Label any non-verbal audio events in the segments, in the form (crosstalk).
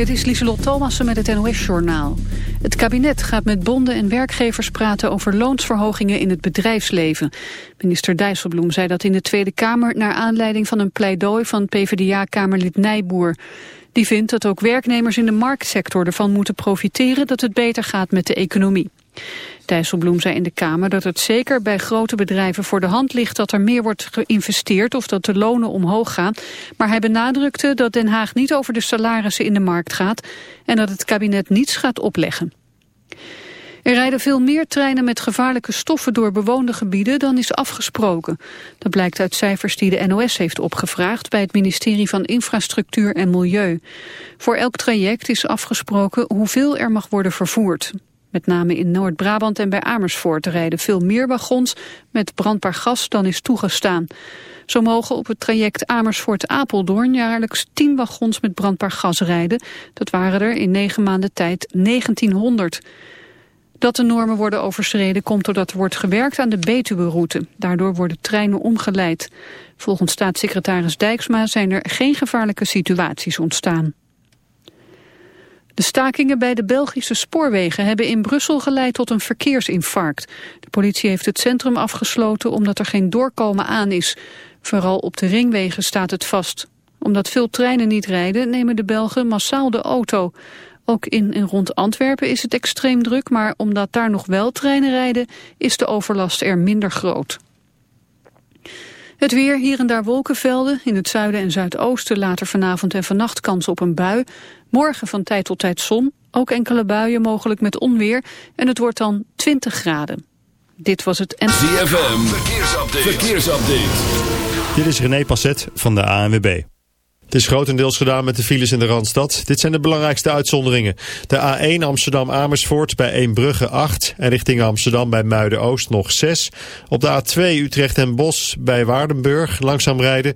Dit is Lieselot Thomassen met het NOS-journaal. Het kabinet gaat met bonden en werkgevers praten over loonsverhogingen in het bedrijfsleven. Minister Dijsselbloem zei dat in de Tweede Kamer... naar aanleiding van een pleidooi van PvdA-kamerlid Nijboer. Die vindt dat ook werknemers in de marktsector ervan moeten profiteren... dat het beter gaat met de economie. Dijsselbloem zei in de Kamer dat het zeker bij grote bedrijven voor de hand ligt dat er meer wordt geïnvesteerd of dat de lonen omhoog gaan. Maar hij benadrukte dat Den Haag niet over de salarissen in de markt gaat en dat het kabinet niets gaat opleggen. Er rijden veel meer treinen met gevaarlijke stoffen door bewoonde gebieden dan is afgesproken. Dat blijkt uit cijfers die de NOS heeft opgevraagd bij het ministerie van Infrastructuur en Milieu. Voor elk traject is afgesproken hoeveel er mag worden vervoerd. Met name in Noord-Brabant en bij Amersfoort rijden veel meer wagons met brandbaar gas dan is toegestaan. Zo mogen op het traject Amersfoort-Apeldoorn jaarlijks 10 wagons met brandbaar gas rijden. Dat waren er in negen maanden tijd 1900. Dat de normen worden overschreden komt doordat er wordt gewerkt aan de Betuwe-route. Daardoor worden treinen omgeleid. Volgens staatssecretaris Dijksma zijn er geen gevaarlijke situaties ontstaan. De stakingen bij de Belgische spoorwegen hebben in Brussel geleid tot een verkeersinfarct. De politie heeft het centrum afgesloten omdat er geen doorkomen aan is. Vooral op de ringwegen staat het vast. Omdat veel treinen niet rijden nemen de Belgen massaal de auto. Ook in en rond Antwerpen is het extreem druk, maar omdat daar nog wel treinen rijden is de overlast er minder groot. Het weer, hier en daar wolkenvelden. In het zuiden en zuidoosten later vanavond en vannacht kans op een bui. Morgen van tijd tot tijd zon. Ook enkele buien mogelijk met onweer. En het wordt dan 20 graden. Dit was het... En... ZFM, verkeersupdate. verkeersupdate. Dit is René Passet van de ANWB. Het is grotendeels gedaan met de files in de Randstad. Dit zijn de belangrijkste uitzonderingen. De A1 Amsterdam-Amersfoort bij Eembrugge 8 en richting Amsterdam bij Muiden-Oost nog 6. Op de A2 Utrecht en Bos bij Waardenburg langzaam rijden.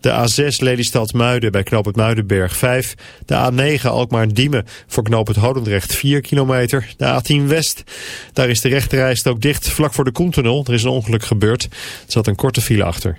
De A6 Lelystad-Muiden bij knoop het Muidenberg 5. De A9 Alkmaar-Diemen voor knoop het Hodendrecht 4 kilometer. De A10 West, daar is de rechterrijst ook dicht vlak voor de Koentunnel. Er is een ongeluk gebeurd. Er zat een korte file achter.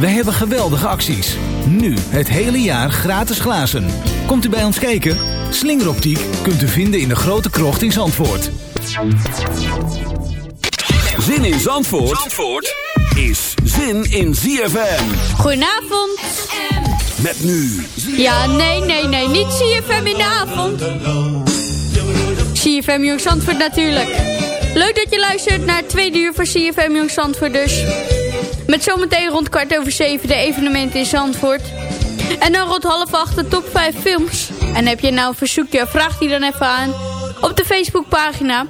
Wij hebben geweldige acties. Nu het hele jaar gratis glazen. Komt u bij ons kijken? Slingeroptiek kunt u vinden in de grote krocht in Zandvoort. Zin in Zandvoort, Zandvoort is zin in ZFM. Goedenavond. Met nu. Ja, nee, nee, nee, niet ZFM in de avond. CFM Jong Zandvoort natuurlijk. Leuk dat je luistert naar het tweede uur van CFM Jong Zandvoort dus. Met zometeen rond kwart over zeven de evenementen in Zandvoort. En dan rond half acht de top 5 films. En heb je nou een verzoekje, vraag die dan even aan op de Facebookpagina.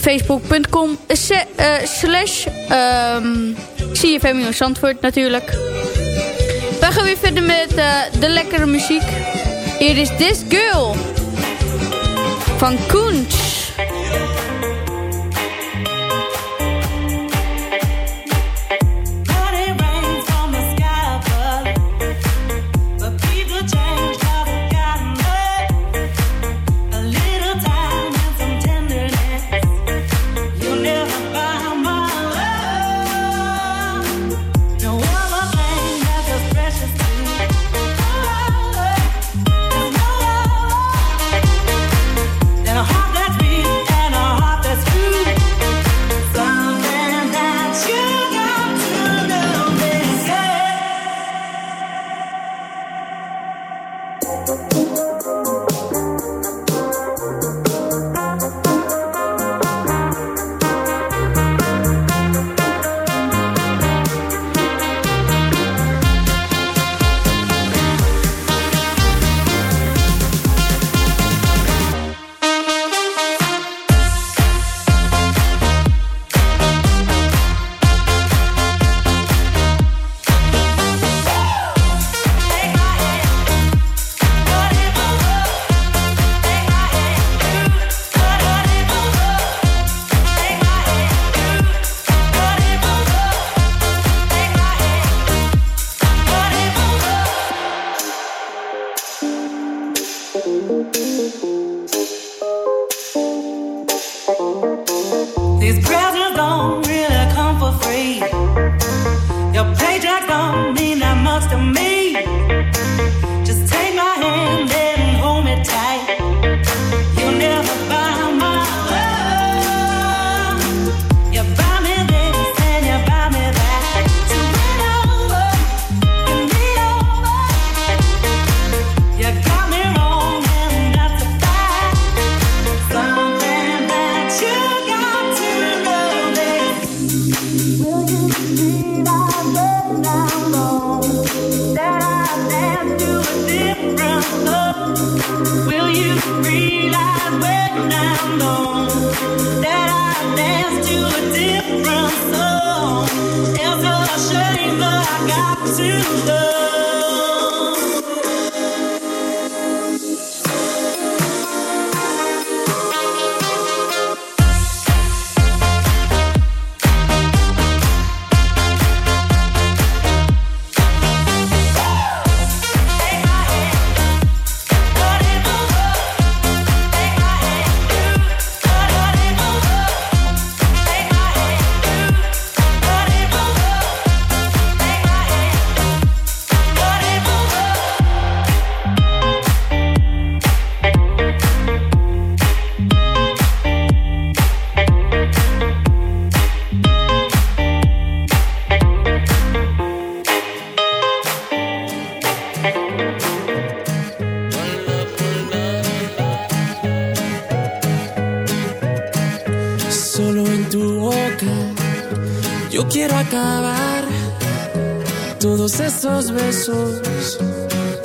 Facebook.com uh, slash um, CFM Zandvoort natuurlijk. We gaan weer verder met uh, de lekkere muziek. Hier is This Girl van Koens.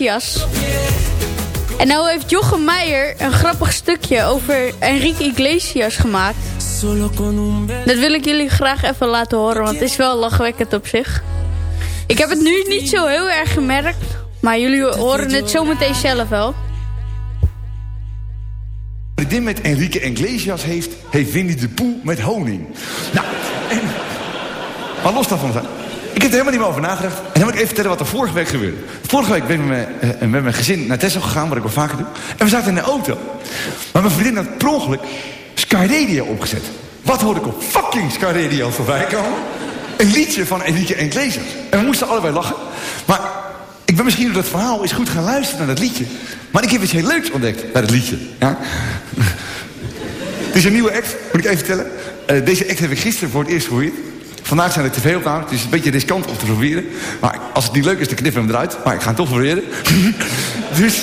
Iglesias. En nou heeft Jochem Meijer een grappig stukje over Enrique Iglesias gemaakt. Dat wil ik jullie graag even laten horen, want het is wel lachwekkend op zich. Ik heb het nu niet zo heel erg gemerkt, maar jullie horen het zometeen zelf wel. Dit met Enrique Iglesias heeft, heeft Winnie de Poel met honing. Nou, en, maar los daarvan zijn. Ik heb er helemaal niet meer over nagedacht. En dan moet ik even vertellen wat er vorige week gebeurde. Vorige week ben ik met mijn, mijn gezin naar Tesla gegaan, wat ik wel vaker doe. En we zaten in de auto. Maar mijn vriendin had per ongeluk Sky Radio opgezet. Wat hoorde ik op fucking Sky Radio voorbij komen? Een liedje van Enrique Iglesias. En we moesten allebei lachen. Maar ik ben misschien door dat verhaal eens goed gaan luisteren naar dat liedje. Maar ik heb iets heel leuks ontdekt bij dat liedje. Ja? (laughs) Het is een nieuwe act, moet ik even vertellen. Uh, deze act heb ik gisteren voor het eerst gehoord. Vandaag zijn er tv-opnames, het is een beetje riskant om te proberen. Maar als het niet leuk is, dan knippen we hem eruit. Maar ik ga het toch proberen. (laughs) dus,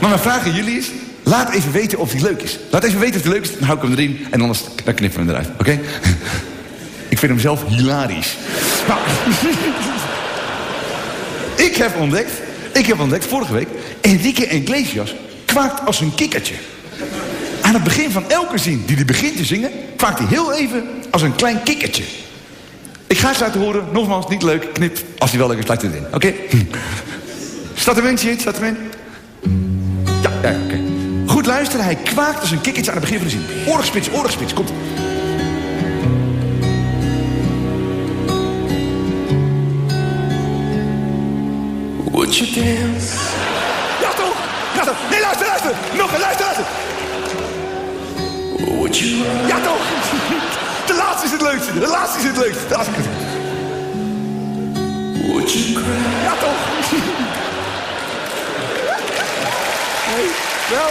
maar mijn vraag aan jullie is... Laat even weten of die leuk is. Laat even weten of die leuk is, dan hou ik hem erin. En anders dan knippen we hem eruit, oké? (laughs) ik vind hem zelf hilarisch. Nou, (laughs) ik heb ontdekt... Ik heb ontdekt vorige week... Enrique Iglesias kwaakt als een kikkertje. Aan het begin van elke zin die hij begint te zingen... kwaakt hij heel even als een klein kikkertje. Ik ga het laten horen. Nogmaals, niet leuk. Knip. Als hij wel leuk is, laat het in. Oké? Okay? Staat er in? Staat er in? Ja, ja oké. Okay. Goed luisteren. Hij kwaakt als een kikkertje aan het begin van de zin. Oorgspits, oorgspits. Komt. Would you dance? Ja, toch? Ja, toch? Nee, luister, luister. Nog een, luister, luister. Would you Ja, toch? De laatste is het leukste. De laatste is het leukste. De laatste is het Would you cry? Ja, toch? Nee, wel.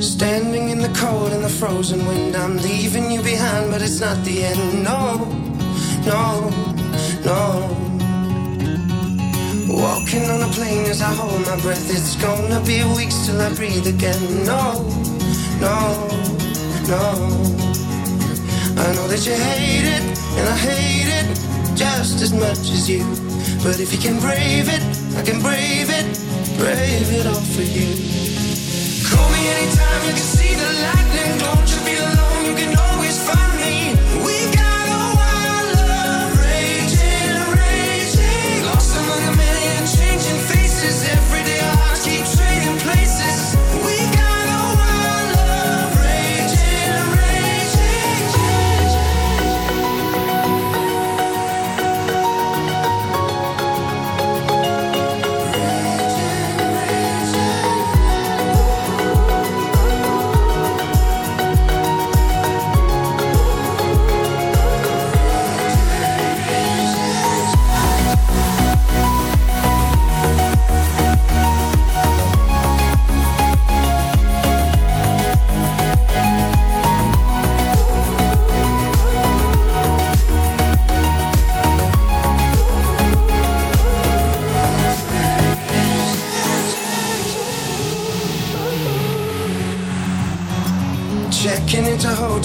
Standing in the cold and the frozen wind, I'm leaving you behind, but it's not the end. No, no, no. Walking on a plane as I hold my breath, it's gonna be weeks till I breathe again. No, no, no. I know that you hate it, and I hate it just as much as you. But if you can brave it, I can brave it, brave it all for you. Call me anytime you can see the lightning. Don't you be alone, you can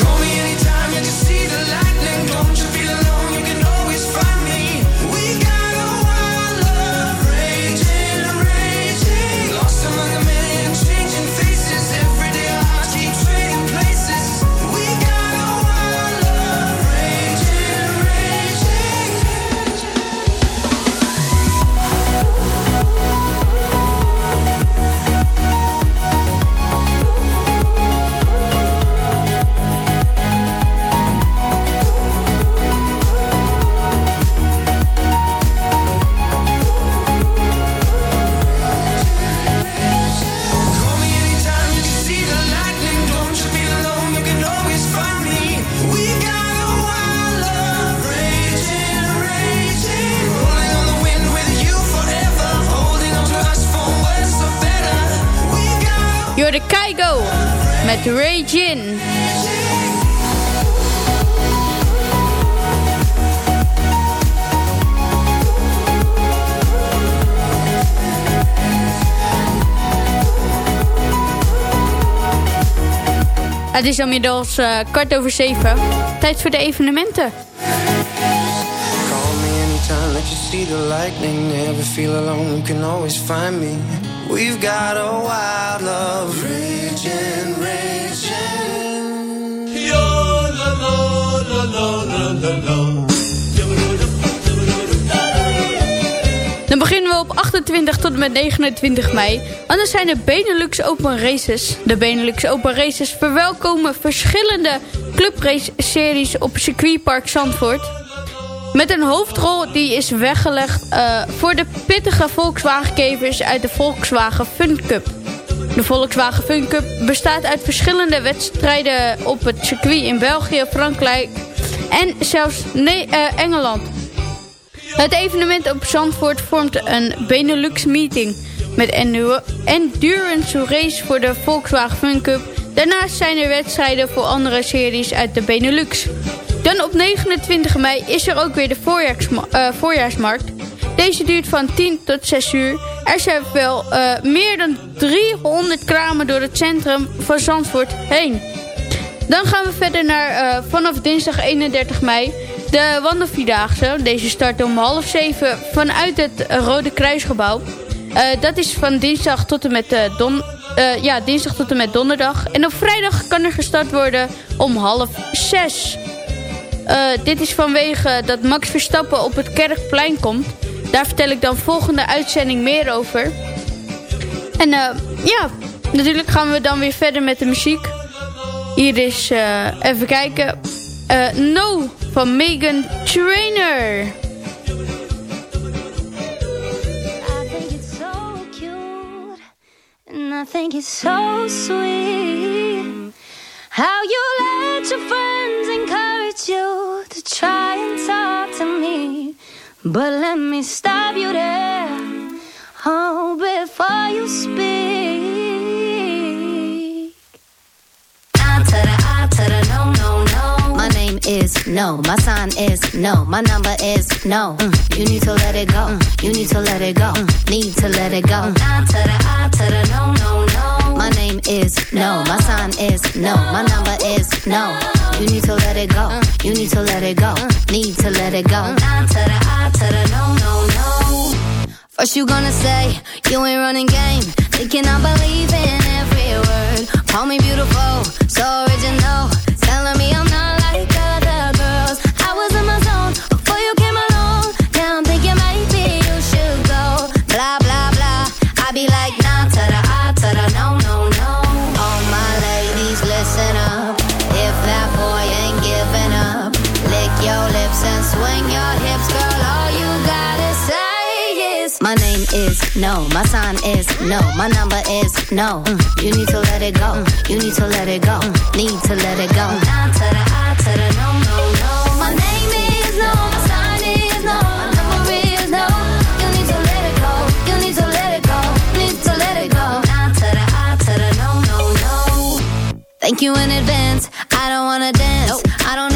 Call me anytime you see the lightning. Don't you feel alone? You can always find me. Het is inmiddels uh, kwart over zeven. Tijd voor de evenementen. We've got a wild. Dan beginnen we op 28 tot en met 29 mei. Dan zijn de Benelux Open Races. De Benelux Open Races verwelkomen verschillende clubrace-series op circuitpark Zandvoort. Met een hoofdrol die is weggelegd uh, voor de pittige Volkswagen-kevers uit de Volkswagen Fun Cup. De Volkswagen Fun Cup bestaat uit verschillende wedstrijden op het circuit in België, Frankrijk en zelfs uh, Engeland. Het evenement op Zandvoort vormt een Benelux meeting met endurance race voor de Volkswagen Fun Cup. Daarnaast zijn er wedstrijden voor andere series uit de Benelux. Dan op 29 mei is er ook weer de uh, voorjaarsmarkt. Deze duurt van 10 tot 6 uur. Er zijn wel uh, meer dan 300 kramen door het centrum van Zandvoort heen. Dan gaan we verder naar uh, vanaf dinsdag 31 mei de wandelvierdaagse. Deze start om half zeven vanuit het Rode Kruisgebouw. Uh, dat is van dinsdag tot en met don, ja, dinsdag tot en met donderdag. En op vrijdag kan er gestart worden om half zes. dit is vanwege dat Max Verstappen op het Kerkplein komt. Daar vertel ik dan volgende uitzending meer over. En ja, natuurlijk gaan we dan weer verder met de muziek. Hier is, even kijken, No van Megan Trainer. I think it's so sweet How you let your friends encourage you To try and talk to me But let me stop you there Oh, before you speak I to the I to the no, no, no is no. My sign is no. My number is no. Mm. You need to let it go. Mm. You need to let it go. Mm. Need to let it go. Nah to the I to the no. Is no. My sign is no. My number is no. You need to let it go. You need to let it go. Need to let it go. Nah to the I to the no, no, no. First you gonna say you ain't running game. Thinking I believe in every word. Call me beautiful, so original. Telling me I'm no. My sign is no. My number is no. Mm. You need to let it go. Mm. You need to let it go. Mm. Need to let it go. Down to the I to the no, no, no. My name is no. My sign is no. My number is no. You need to let it go. You need to let it go. Need to let it go. No, no, no. Thank you in advance. I don't wanna dance. Nope. I don't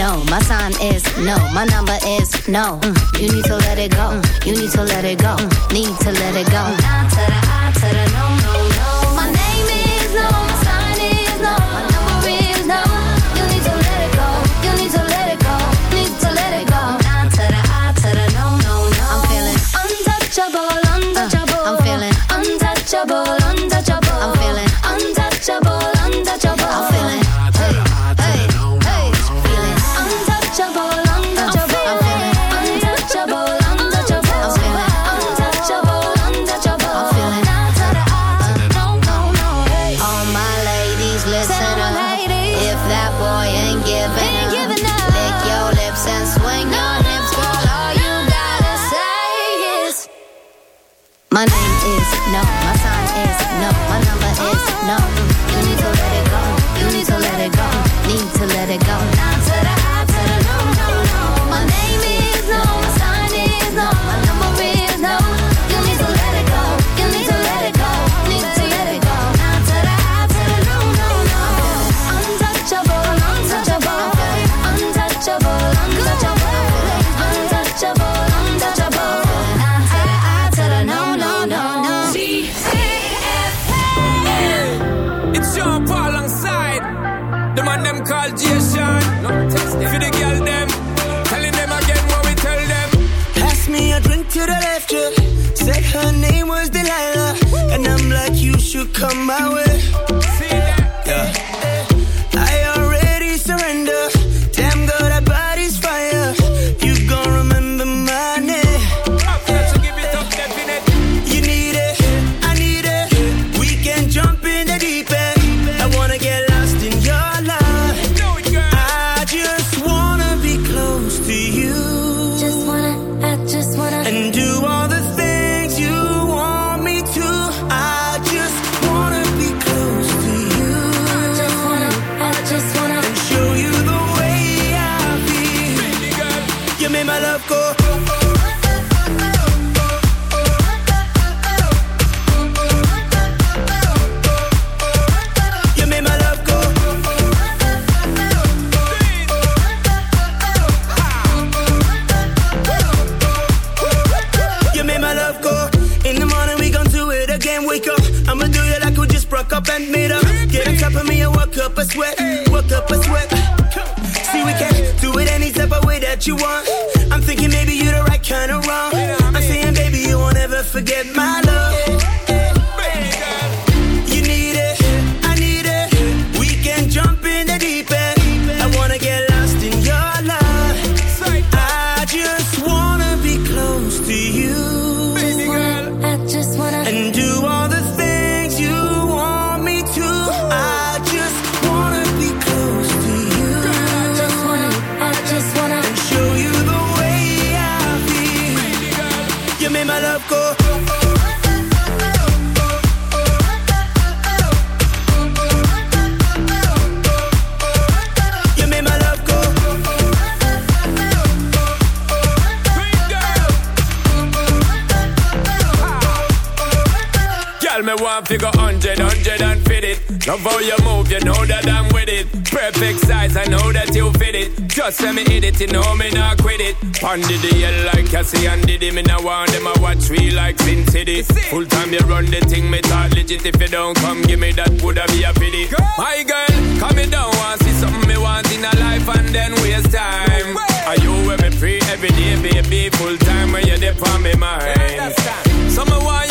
no. My sign is no. My number is no. Mm. You need to let it go. Mm. You need to let it go. Mm. Need to let it go. To the I to the no, no, Cause say me hit it, you know me not quit it. Pondy the hell like Cassie and Diddy. Me now want them, I watch we like Sin City. Full time you run the thing, me talk legit. If you don't come, give me that, woulda be a pity. Girl. My girl, come me down, want see something me want in a life and then waste time. No Are you with me free every day, baby? Full time when you're there for me mind. Some of why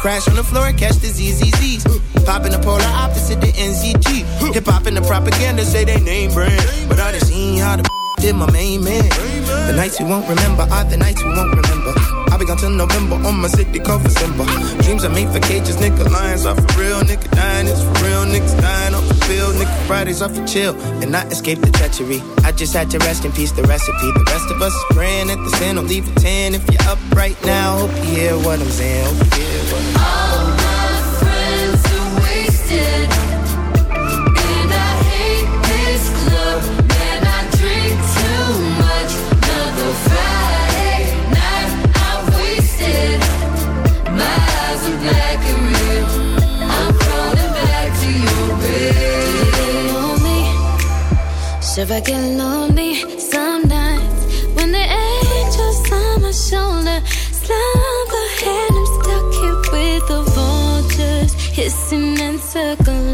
Crash on the floor and catch the ZZZs. in the polar opposite the NZG. Hip hop in the propaganda say they name brand. But I done seen how the (laughs) did my main man. The nights we won't remember are the nights we won't remember. I be gone till November on my city called December. Dreams are made for cages, nigga. Lions are for real, nigga. Dying is for real, niggas dying off the field, nigga. Fridays are for chill and I escaped the treachery. I just had to rest in peace, the recipe. The rest of us is praying at the sin. I'll leave a 10 if you're up right now. Hope you hear what I'm saying. Hope you hear what I'm saying. So I get lonely some nights when the angels on my shoulder slump ahead. I'm stuck here with the vultures hissing and circling.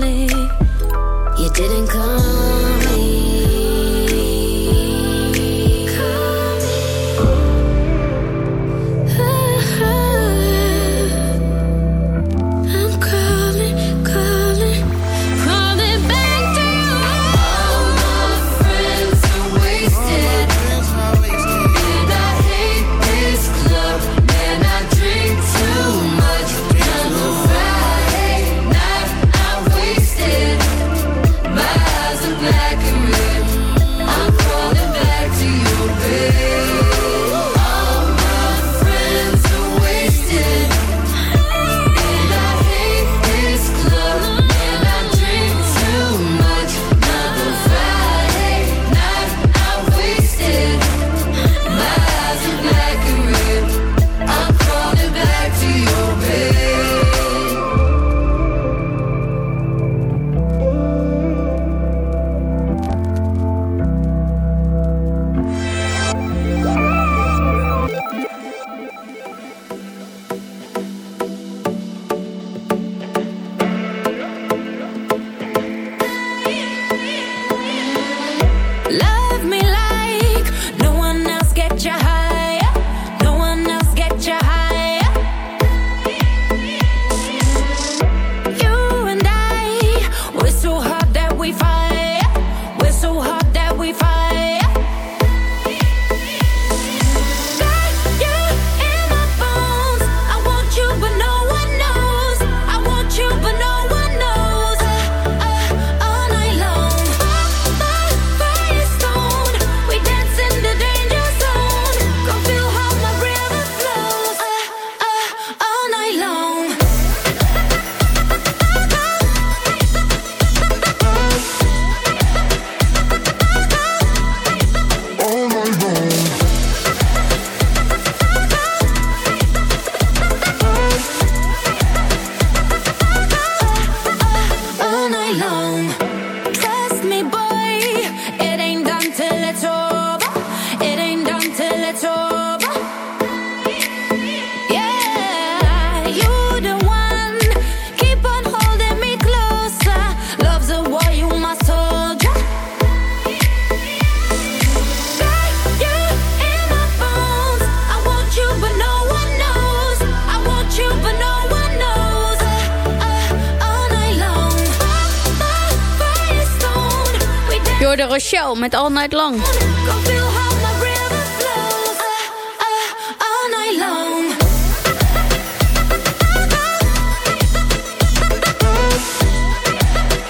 Rochelle met All Night Long.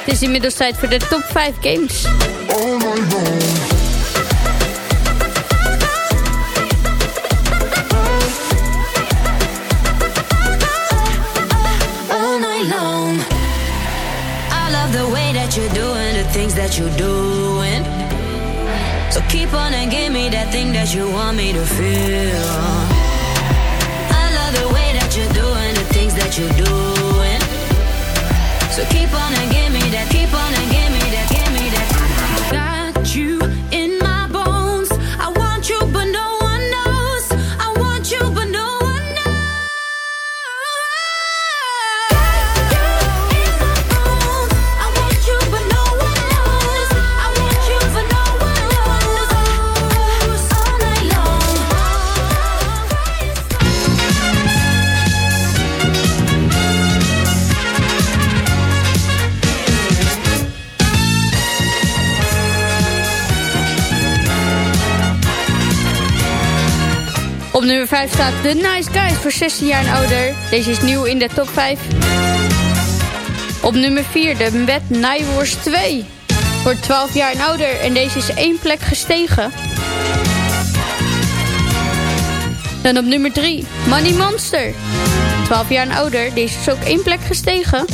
Het is inmiddels tijd voor de top 5 games. all night long. I love keep on and give me that thing that you want me to feel. I love the way that you're doing the things that you're doing. So keep on and give me that, keep on and give me nummer 5 staat The Nice Guys voor 16 jaar en ouder. Deze is nieuw in de top 5. Op nummer 4 de Wet Nijwors 2 voor 12 jaar en ouder. En deze is één plek gestegen. Dan op nummer 3 Money Monster. 12 jaar en ouder. Deze is ook één plek gestegen.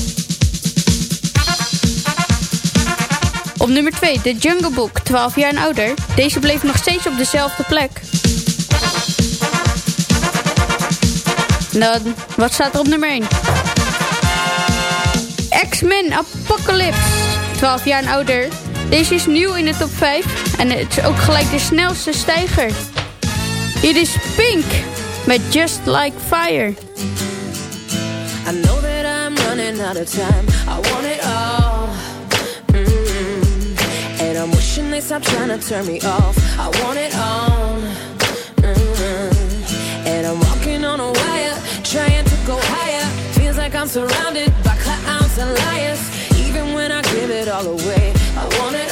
Op nummer 2 The Jungle Book. 12 jaar en ouder. Deze bleef nog steeds op dezelfde plek. Dan, wat staat er op nummer 1? X-Men Apocalypse. 12 jaar en ouder. Deze is nieuw in de top 5. En het is ook gelijk de snelste stijger. Hier is Pink met Just Like Fire. I know that I'm running out of time. I want it all. Mm -hmm. And I'm wishing they stop trying to turn me off. I want it all. Mm. And I'm walking on a wire, trying to go higher. Feels like I'm surrounded by clowns and liars. Even when I give it all away, I want it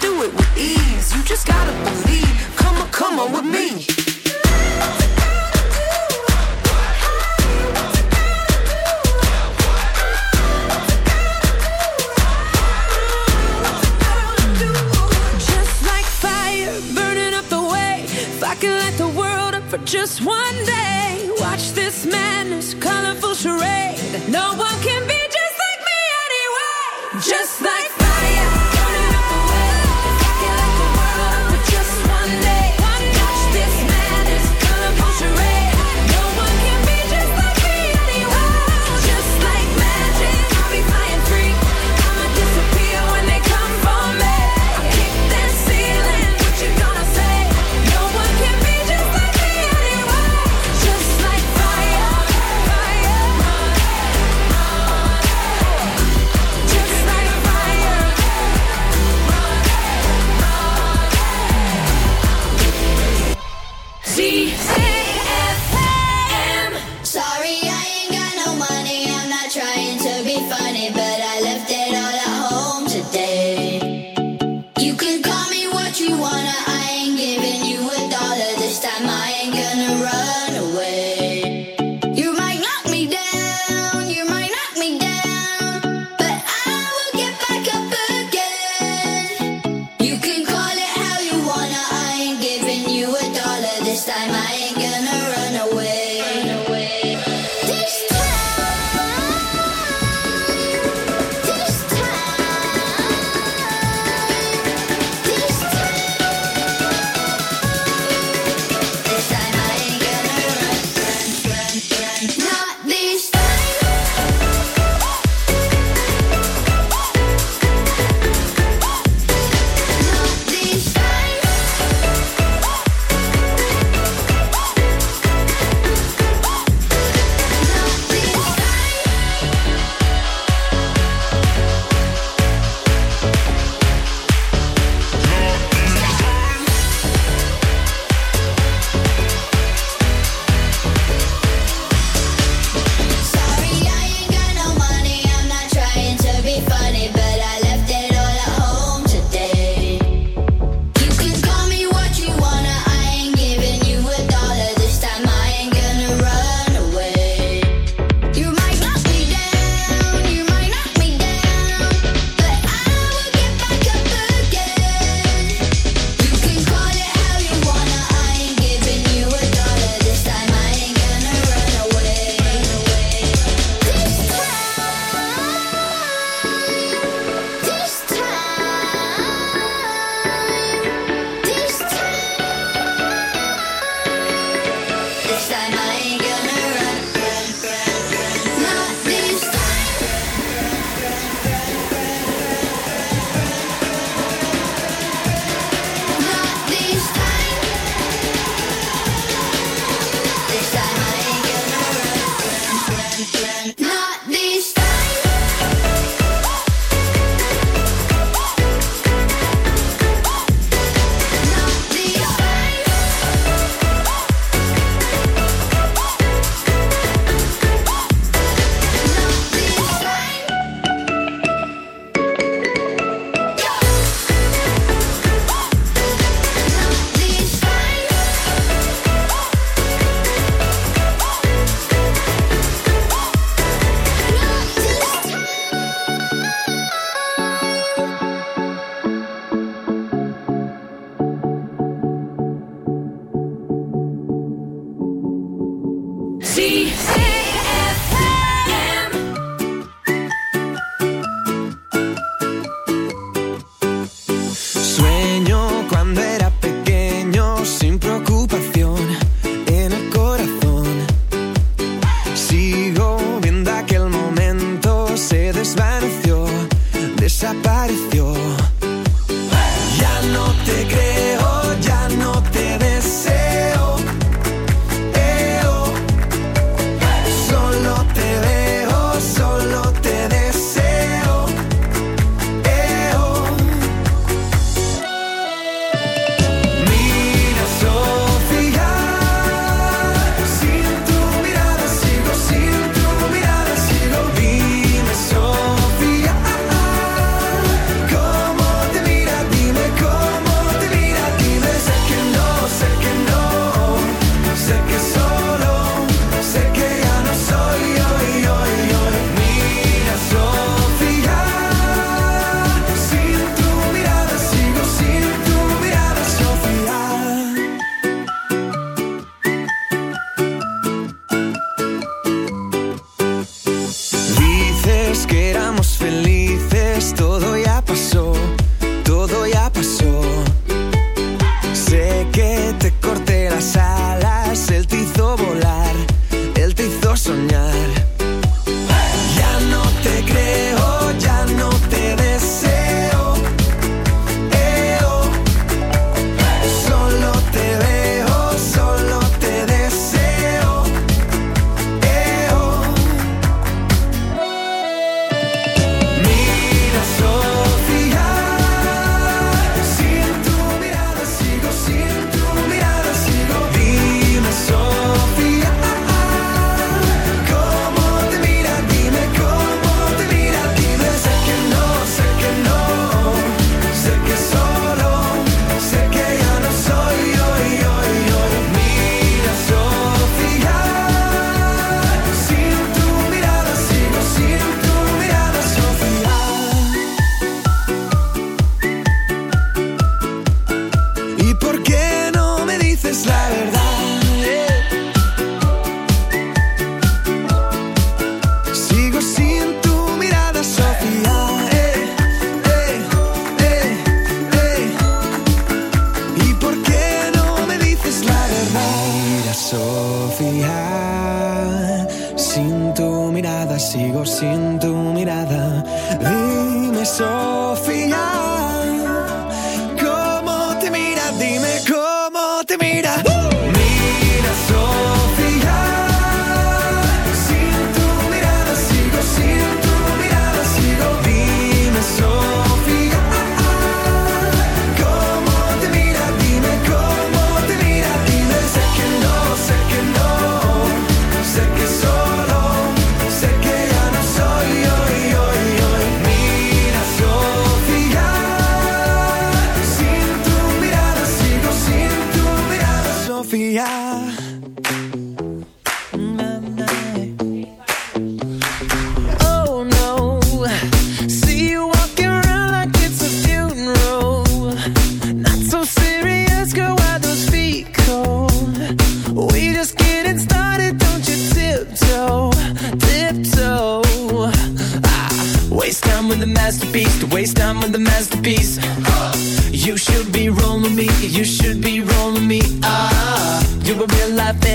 Do it with ease. You just gotta believe, come on, come on with me. Just like fire, burning up the way. If I could light the world up for just one day, watch this madness, colorful charade. No one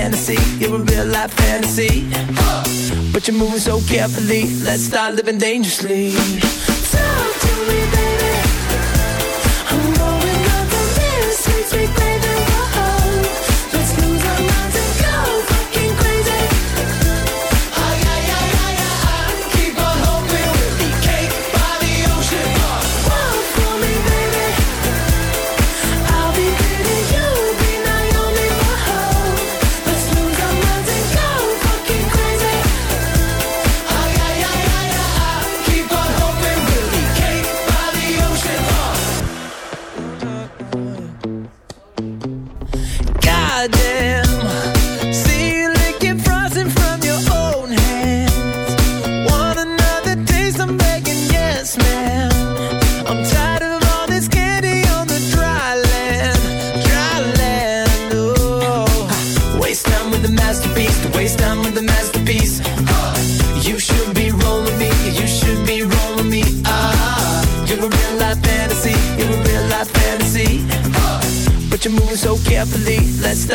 fantasy. You're a real life fantasy. But you're moving so carefully. Let's start living dangerously. Talk to me, baby. I'm going up the stairs, sweet, sweet baby.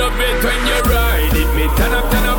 love it when you ride it. Me turn up, turn up.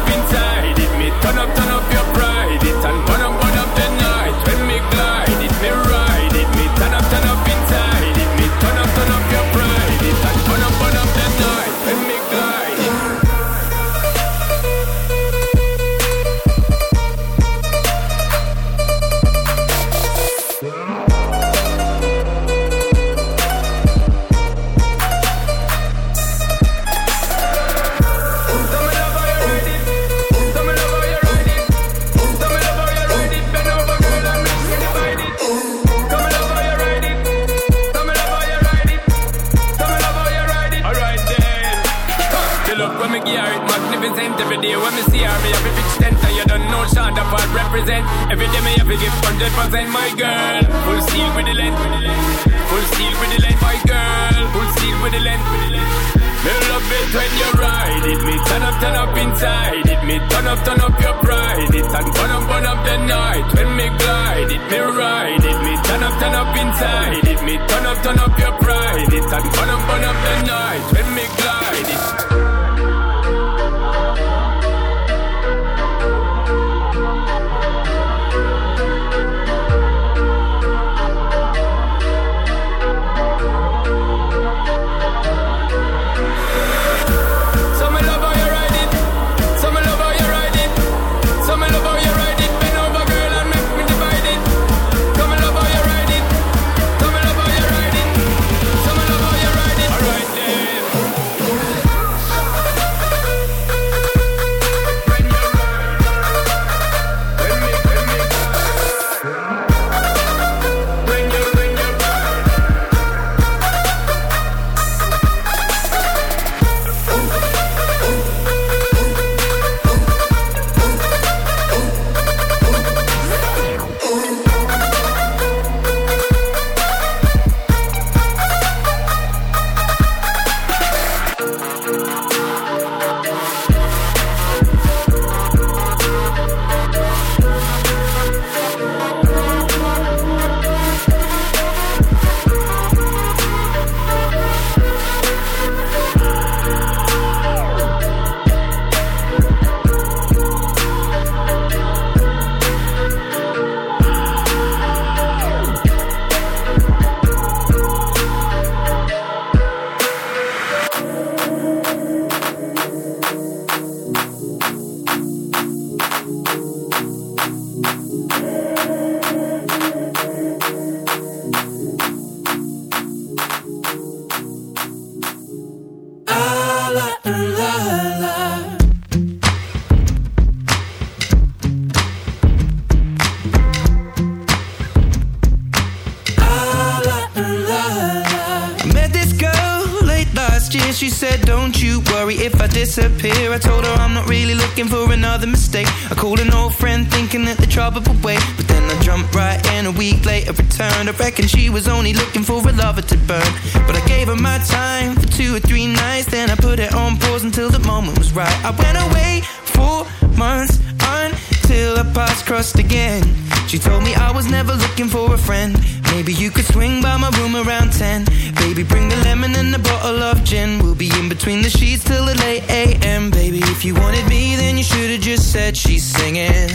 Till the late AM. Baby, if you wanted me, then you should have just said she's singing.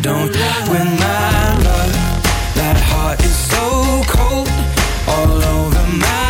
Don't win my love. That heart is so cold. All over my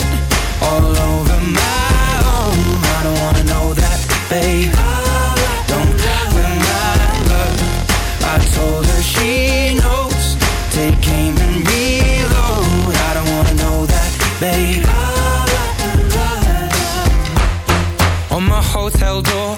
Babe. Don't. I told her she knows. Take aim and reload. I don't wanna know that, babe. On my hotel door,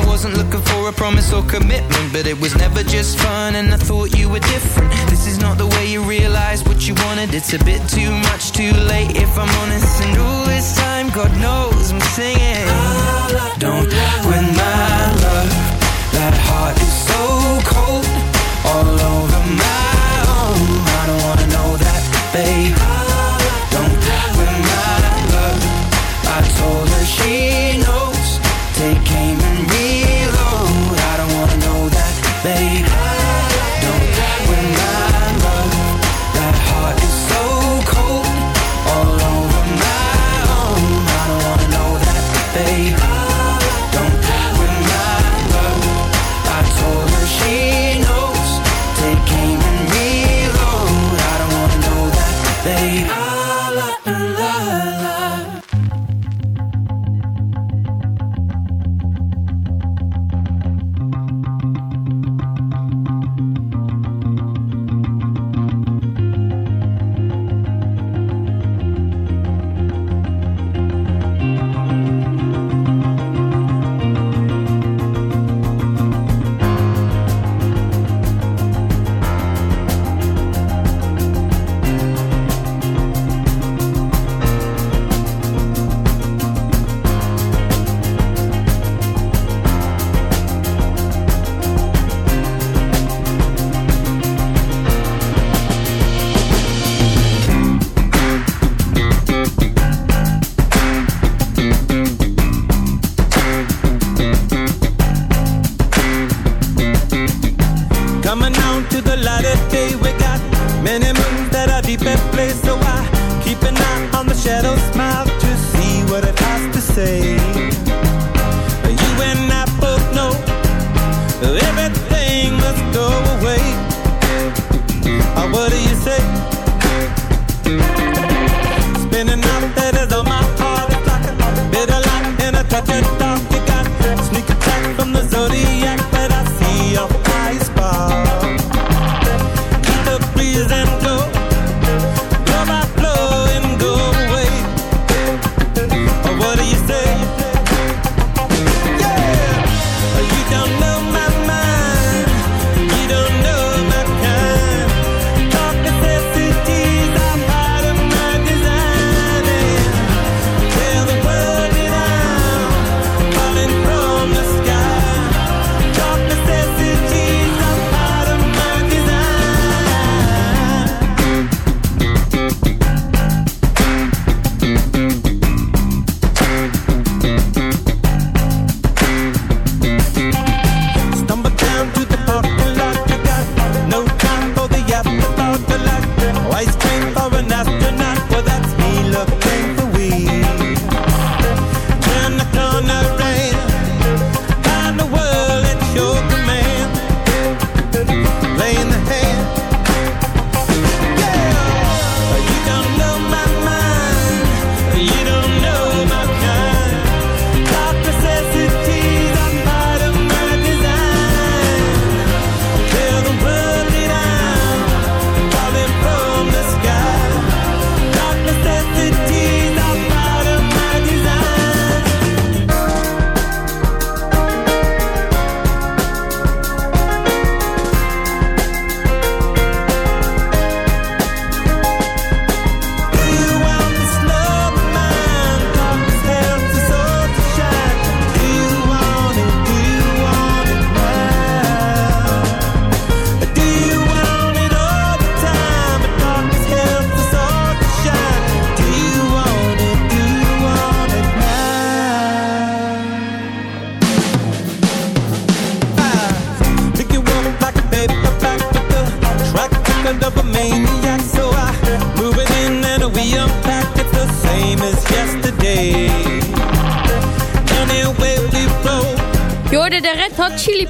wasn't looking for a promise or commitment, but it was never just fun. And I thought you were different. This is not the way you realize what you wanted. It's a bit too much, too late, if I'm honest. And all this time, God knows I'm singing. Don't win my love. That heart keep it place so I keep an eye on the shadow's smile to see what it has to say.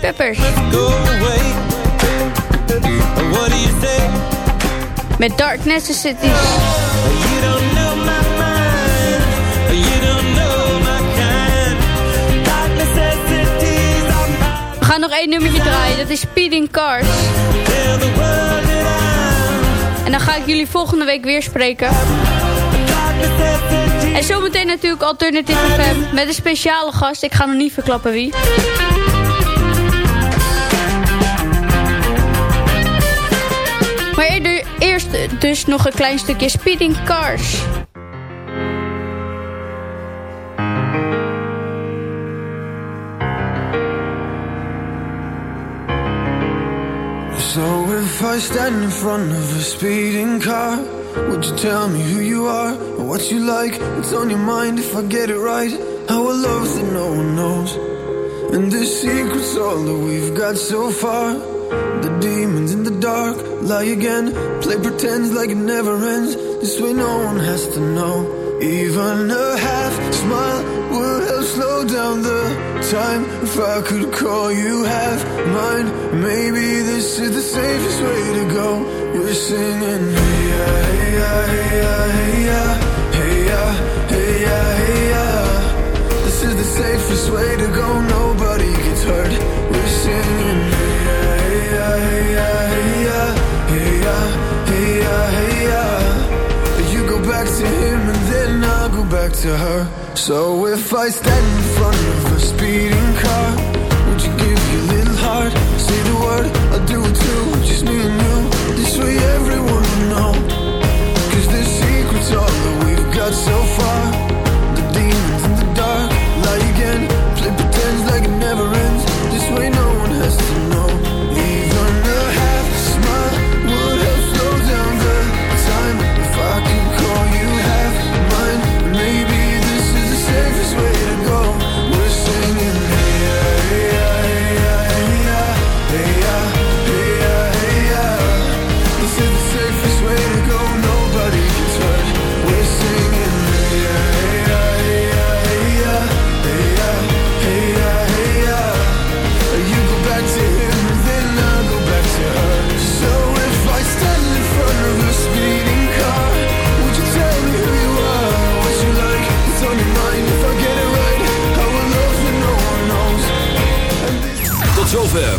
Peppers. Met Dark Necessities. We gaan nog één nummertje draaien. Dat is Speeding Cars. En dan ga ik jullie volgende week weer spreken. En zometeen natuurlijk Alternative FM met een speciale gast. Ik ga nog niet verklappen wie. Dus nog een klein stukje Speeding Cars. So if I stand in front of a speeding car, would you tell me who you are or what you like? What's on your mind if I get it right? Our love that no one knows. And the secret's all that we've got so far. Demons in the dark lie again, play pretend like it never ends. This way no one has to know. Even a half smile would help slow down the time if I could call you half mine. Maybe this is the safest way to go. We're singing, hey ya, hey ya, hey ya, hey ya, hey ya, hey ya, hey. This is the safest way to go. Nobody gets hurt. We're singing, to her. So if I stand in front of a speeding car, would you give your little heart? Say the word, I'll do it too. Just me and you. This way everyone will know. Cause the secret's all that we've got so far.